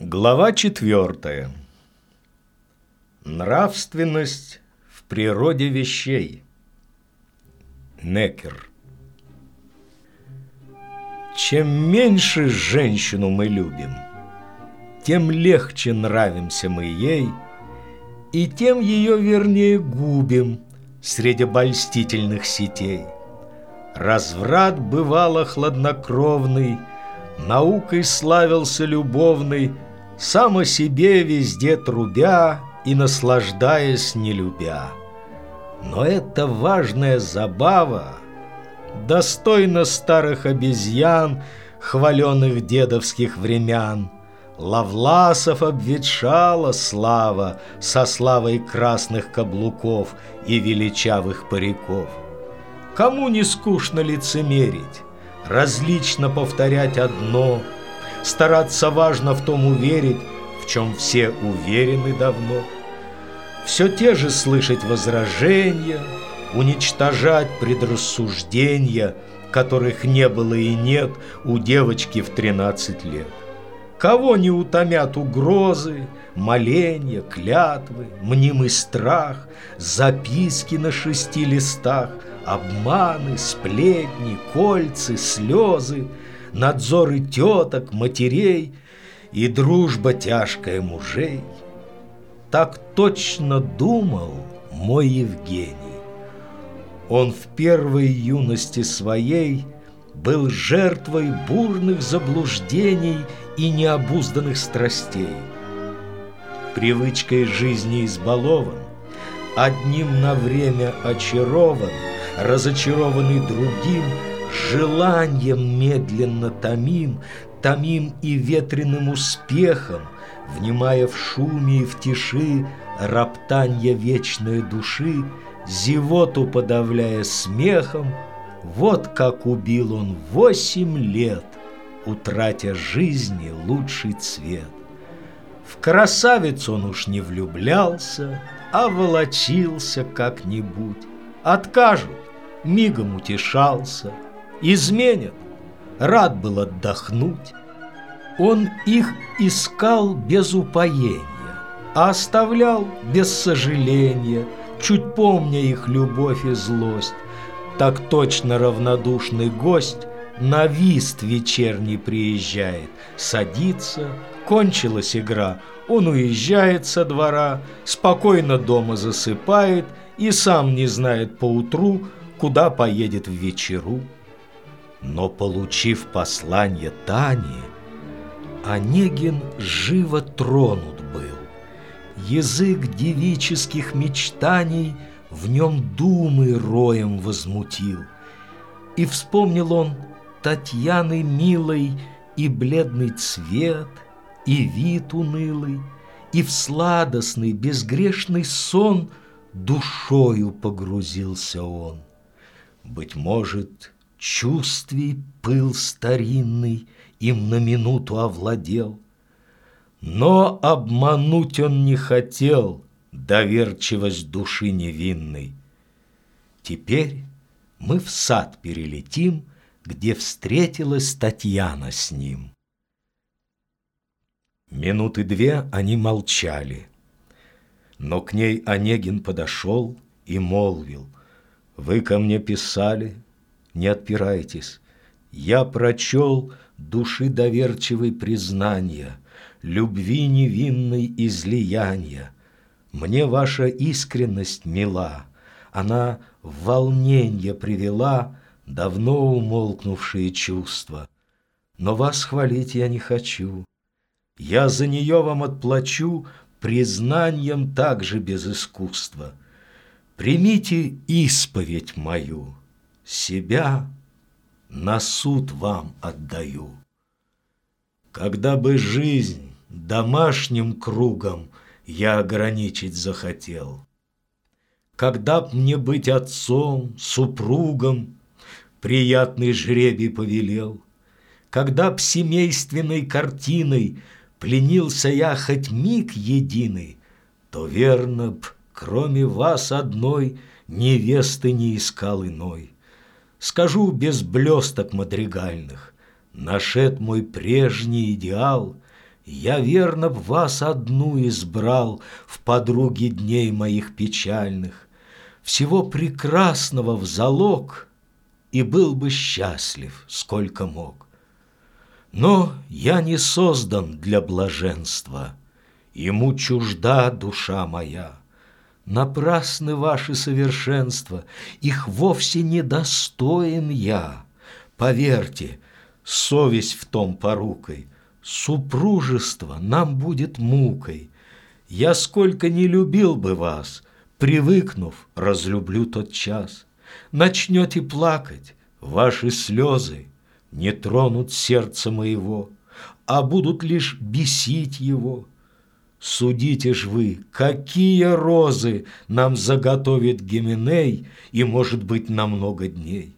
Глава четвертая. Нравственность в природе вещей. Некер. Чем меньше женщину мы любим, тем легче нравимся мы ей, и тем ее вернее губим среди обольстительных сетей. Разврат бывало хладнокровный, наукой славился любовный, сам о себе везде трубя и наслаждаясь не любя. Но эта важная забава достойна старых обезьян, хваленных дедовских времен. Лавласов обветшала слава со славой красных каблуков и величавых париков. Кому не скучно лицемерить, различно повторять одно — Стараться важно в том уверить, в чем все уверены давно. Все те же слышать возражения, уничтожать предрассуждения, которых не было и нет у девочки в 13 лет. Кого не утомят угрозы, моления, клятвы, мнимый страх, записки на шести листах, обманы, сплетни, кольцы, слезы — надзоры теток, матерей и дружба тяжкая мужей. Так точно думал мой Евгений. Он в первой юности своей был жертвой бурных заблуждений и необузданных страстей. Привычкой жизни избалован, одним на время очарован, разочарованный другим – Желанием медленно томим, Томим и ветреным успехом, Внимая в шуме и в тиши Роптанья вечной души, Зевоту подавляя смехом, Вот как убил он восемь лет, Утратя жизни лучший цвет. В красавиц он уж не влюблялся, А волочился как-нибудь. Откажут, мигом утешался — изменят, рад был отдохнуть. Он их искал без упоения, а оставлял без сожаления, чуть помня их любовь и злость. Так точно равнодушный гость на вист вечерний приезжает, садится, кончилась игра, он уезжает со двора, спокойно дома засыпает и сам не знает поутру, куда поедет в вечеру. Но, получив послание Тани, Онегин живо тронут был. Язык девических мечтаний В нем думы роем возмутил. И вспомнил он Татьяны милой И бледный цвет, и вид унылый, И в сладостный безгрешный сон Душою погрузился он. Быть может, Чувствий пыл старинный им на минуту овладел. Но обмануть он не хотел доверчивость души невинной. Теперь мы в сад перелетим, где встретилась Татьяна с ним. Минуты две они молчали, но к ней Онегин подошел и молвил, «Вы ко мне писали, не отпирайтесь. Я прочел души доверчивой признания, Любви невинной излияния. Мне ваша искренность мила, Она в волнение привела Давно умолкнувшие чувства. Но вас хвалить я не хочу. Я за нее вам отплачу Признанием также без искусства. Примите исповедь мою себя на суд вам отдаю. Когда бы жизнь домашним кругом я ограничить захотел, когда б мне быть отцом, супругом, приятный жребий повелел, когда б семейственной картиной пленился я хоть миг единый, то верно б, кроме вас одной, невесты не искал иной. Скажу без блесток мадригальных, Нашед мой прежний идеал, Я верно б вас одну избрал В подруге дней моих печальных, Всего прекрасного в залог, И был бы счастлив, сколько мог. Но я не создан для блаженства, Ему чужда душа моя. Напрасны ваши совершенства, Их вовсе не достоин я. Поверьте, совесть в том порукой — Супружество нам будет мукой. Я сколько не любил бы вас, Привыкнув, разлюблю тот час. Начнете плакать, ваши слезы Не тронут сердце моего, А будут лишь бесить его. Судите ж вы, какие розы Нам заготовит Гименей И, может быть, на много дней.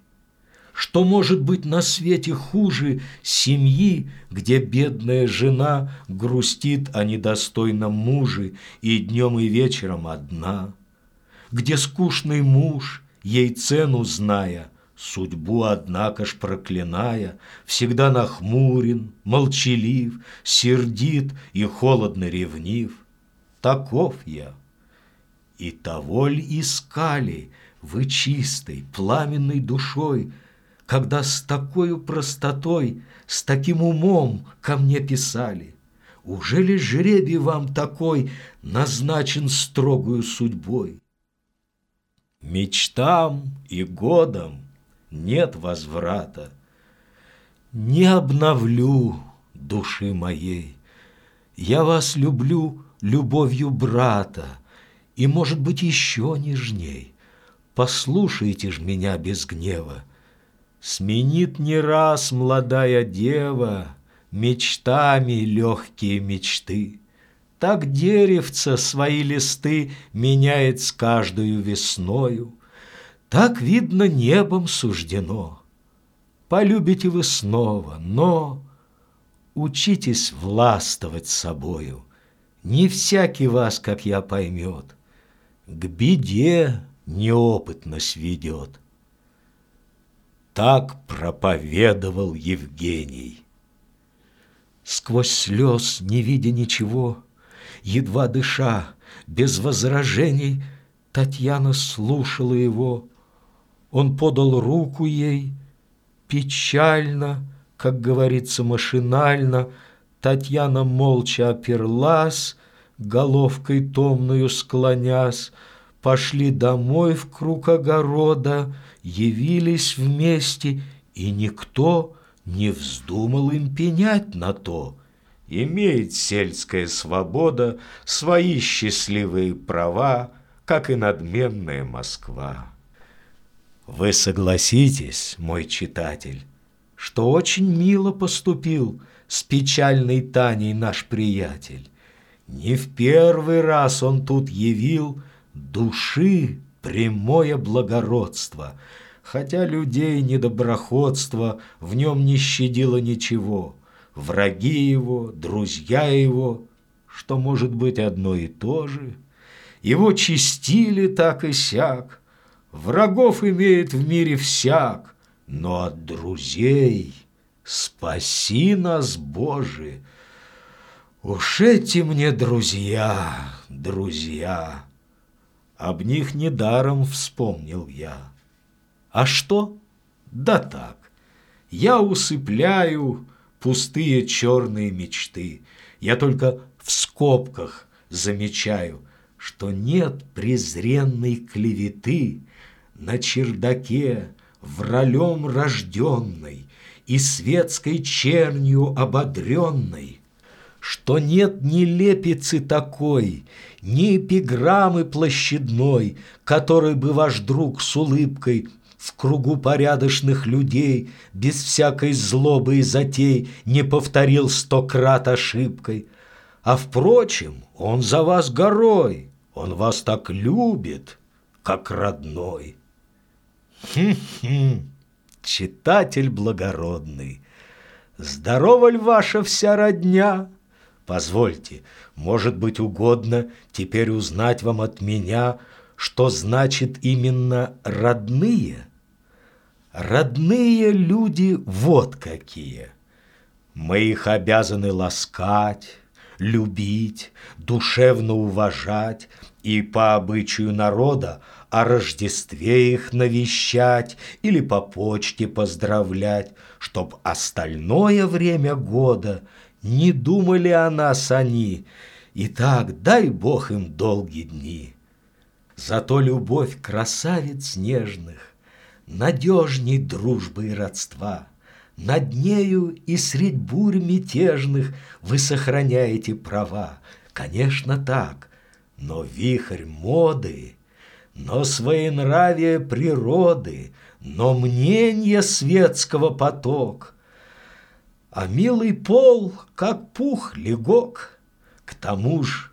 Что может быть на свете хуже семьи, где бедная жена грустит о недостойном муже и днем и вечером одна, где скучный муж, ей цену зная, судьбу, однако ж проклиная, всегда нахмурен, молчалив, сердит и холодно ревнив. Таков я. И того ли искали вы чистой, пламенной душой, когда с такой простотой, с таким умом ко мне писали. Уже ли жребий вам такой назначен строгую судьбой? Мечтам и годам нет возврата. Не обновлю души моей. Я вас люблю любовью брата, И, может быть, еще нежней. Послушайте ж меня без гнева, Сменит не раз молодая дева Мечтами легкие мечты. Так деревца свои листы Меняет с каждую весною. Так, видно, небом суждено. Полюбите вы снова, но Учитесь властвовать собою. Не всякий вас, как я, поймет. К беде неопытность ведет. Так проповедовал Евгений. Сквозь слез, не видя ничего, Едва дыша, без возражений, Татьяна слушала его. Он подал руку ей, печально, Как говорится, машинально, Татьяна молча оперлась, Головкой томную склонясь, Пошли домой в круг огорода, явились вместе, и никто не вздумал им пенять на то. Имеет сельская свобода свои счастливые права, как и надменная Москва. Вы согласитесь, мой читатель, что очень мило поступил с печальной Таней наш приятель. Не в первый раз он тут явил души прямое благородство, хотя людей недоброходство в нем не щадило ничего. Враги его, друзья его, что может быть одно и то же, его чистили так и сяк, врагов имеет в мире всяк, но от друзей спаси нас, Боже. Уж эти мне друзья, друзья. Об них недаром вспомнил я. А что? Да так. Я усыпляю пустые черные мечты. Я только в скобках замечаю, что нет презренной клеветы на чердаке вралем рожденной и светской чернью ободренной, что нет ни лепицы такой, ни эпиграммы площадной, которой бы ваш друг с улыбкой в кругу порядочных людей без всякой злобы и затей не повторил сто крат ошибкой. А впрочем, он за вас горой, он вас так любит, как родной. Хм-хм, читатель благородный, здорова ль ваша вся родня? Позвольте, может быть угодно теперь узнать вам от меня, что значит именно родные? Родные люди вот какие. Мы их обязаны ласкать, любить, душевно уважать и по обычаю народа о Рождестве их навещать или по почте поздравлять, чтоб остальное время года не думали о нас они, и так дай Бог им долгие дни. Зато любовь красавиц нежных надежней дружбы и родства. Над нею и средь бурь мятежных вы сохраняете права. Конечно, так, но вихрь моды, но своенравие природы, но мнение светского поток. А милый пол, как пух, легок, к тому ж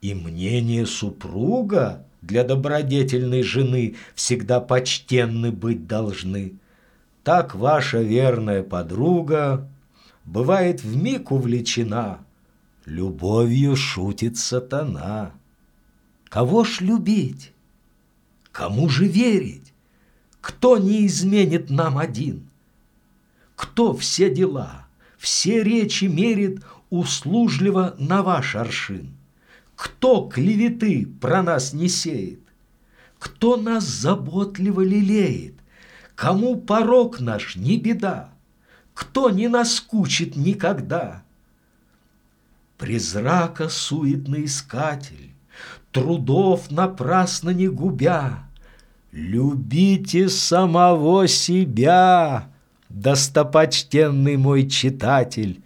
и мнение супруга для добродетельной жены всегда почтенны быть должны. Так ваша верная подруга бывает в миг увлечена, любовью шутит сатана. Кого ж любить? Кому же верить? Кто не изменит нам один? Кто все дела, все речи мерит услужливо на ваш аршин? Кто клеветы про нас не сеет? Кто нас заботливо лелеет? Кому порог наш не беда? Кто не наскучит никогда? Призрака суетный искатель, Трудов напрасно не губя, Любите самого себя, Достопочтенный мой читатель,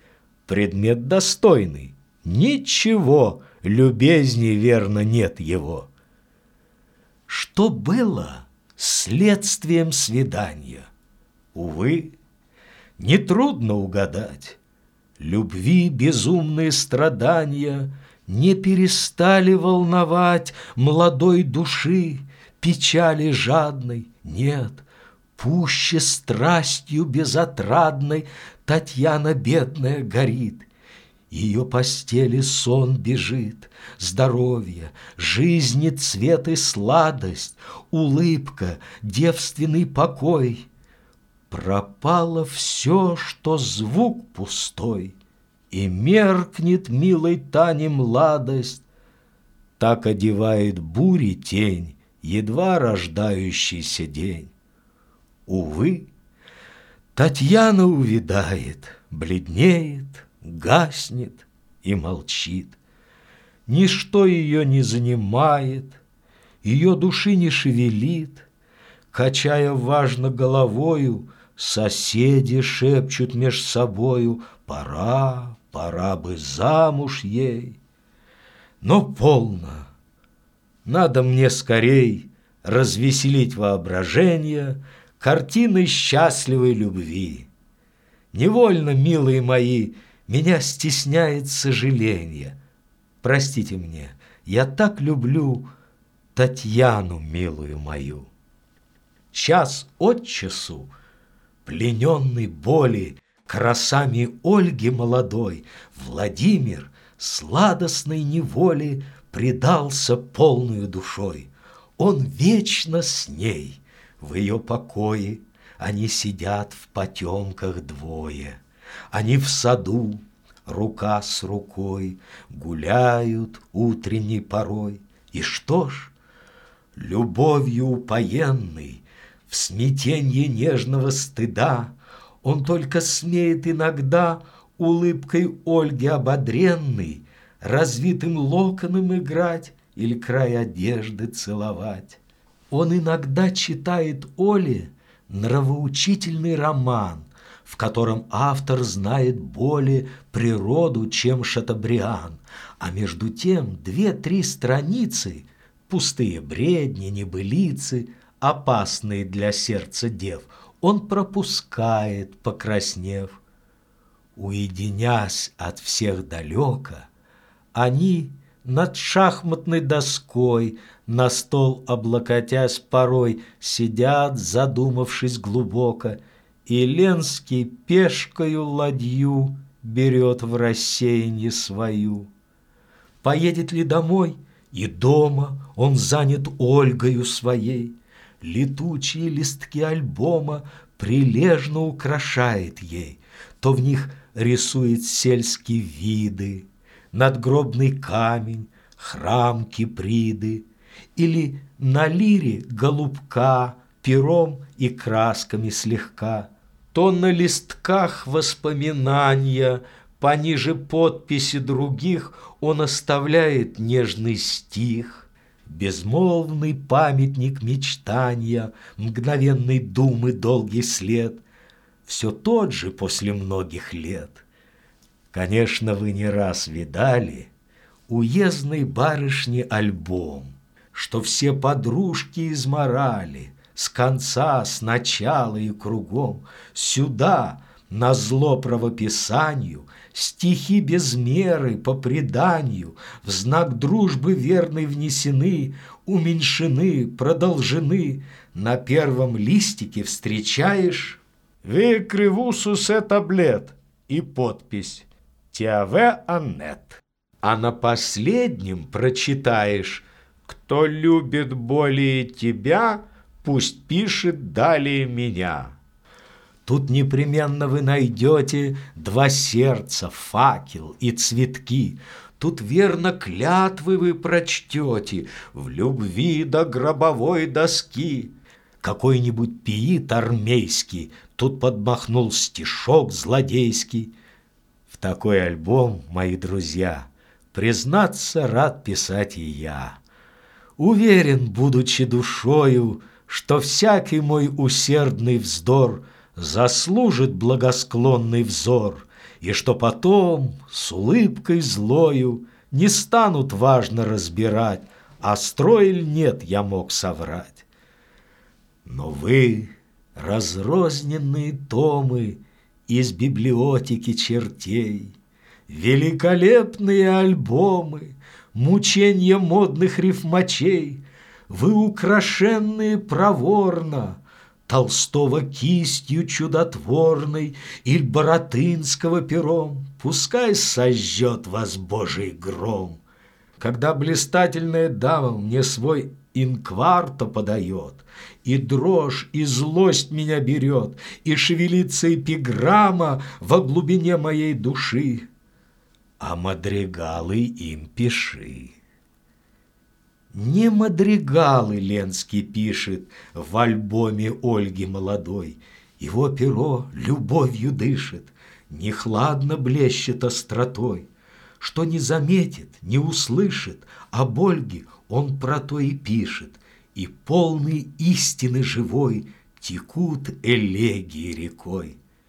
Предмет достойный, ничего любезней верно нет его. Что было следствием свидания? Увы, нетрудно угадать. Любви безумные страдания Не перестали волновать Молодой души, печали жадной. Нет, пуще страстью безотрадной Татьяна бедная горит — ее постели сон бежит, здоровье, жизни цвет и сладость, улыбка, девственный покой. Пропало все, что звук пустой, и меркнет милой Тане младость. Так одевает бури тень, едва рождающийся день. Увы, Татьяна увидает, бледнеет, гаснет и молчит. Ничто ее не занимает, ее души не шевелит. Качая важно головою, соседи шепчут меж собою «Пора, пора бы замуж ей». Но полно, надо мне скорей развеселить воображение картиной счастливой любви. Невольно, милые мои, меня стесняет сожаление. Простите мне, я так люблю Татьяну, милую мою. Час от часу, плененный боли, Красами Ольги молодой, Владимир сладостной неволи Предался полную душой. Он вечно с ней, в ее покое Они сидят в потемках двое. Они в саду, рука с рукой, Гуляют утренней порой. И что ж, любовью упоенный, В смятенье нежного стыда Он только смеет иногда Улыбкой Ольги ободренной Развитым локоном играть Или край одежды целовать. Он иногда читает Оле нравоучительный роман, в котором автор знает более природу, чем Шатабриан, а между тем две-три страницы, пустые бредни, небылицы, опасные для сердца дев, он пропускает, покраснев. Уединясь от всех далеко, они над шахматной доской, на стол облокотясь порой, сидят, задумавшись глубоко, и Ленский пешкою ладью берет в рассеяние свою. Поедет ли домой? И дома он занят Ольгою своей. Летучие листки альбома прилежно украшает ей, То в них рисует сельские виды, надгробный камень, храм Киприды, или на лире голубка пером и красками слегка, то на листках воспоминания пониже подписи других он оставляет нежный стих, безмолвный памятник мечтания, мгновенной думы долгий след, все тот же после многих лет. Конечно, вы не раз видали уездной барышни альбом, что все подружки изморали с конца, с начала и кругом сюда, на зло правописанию, стихи без меры по преданию в знак дружбы верной внесены, уменьшены, продолжены. На первом листике встречаешь «Вы кривусус таблет» и подпись «Тиаве Аннет». А на последнем прочитаешь «Кто любит более тебя, пусть пишет далее меня». Тут непременно вы найдете два сердца, факел и цветки. Тут верно клятвы вы прочтете в любви до гробовой доски. Какой-нибудь пиит армейский тут подмахнул стишок злодейский. В такой альбом, мои друзья, признаться рад писать и я. Уверен, будучи душою, что всякий мой усердный вздор — заслужит благосклонный взор, И что потом с улыбкой злою Не станут важно разбирать, А строиль нет, я мог соврать. Но вы, разрозненные томы Из библиотеки чертей, Великолепные альбомы, Мученья модных рифмачей, Вы украшенные проворно, Толстого кистью чудотворной Иль Боротынского пером, Пускай сожжет вас Божий гром. Когда блистательная дама мне свой инкварто подает, И дрожь, и злость меня берет, И шевелится эпиграмма Во глубине моей души, А мадригалы им пиши. Не мадригалы Ленский пишет в альбоме Ольги молодой. Его перо любовью дышит, не хладно блещет остротой. Что не заметит, не услышит, об Ольге он про то и пишет, и полный истины живой текут элегии рекой.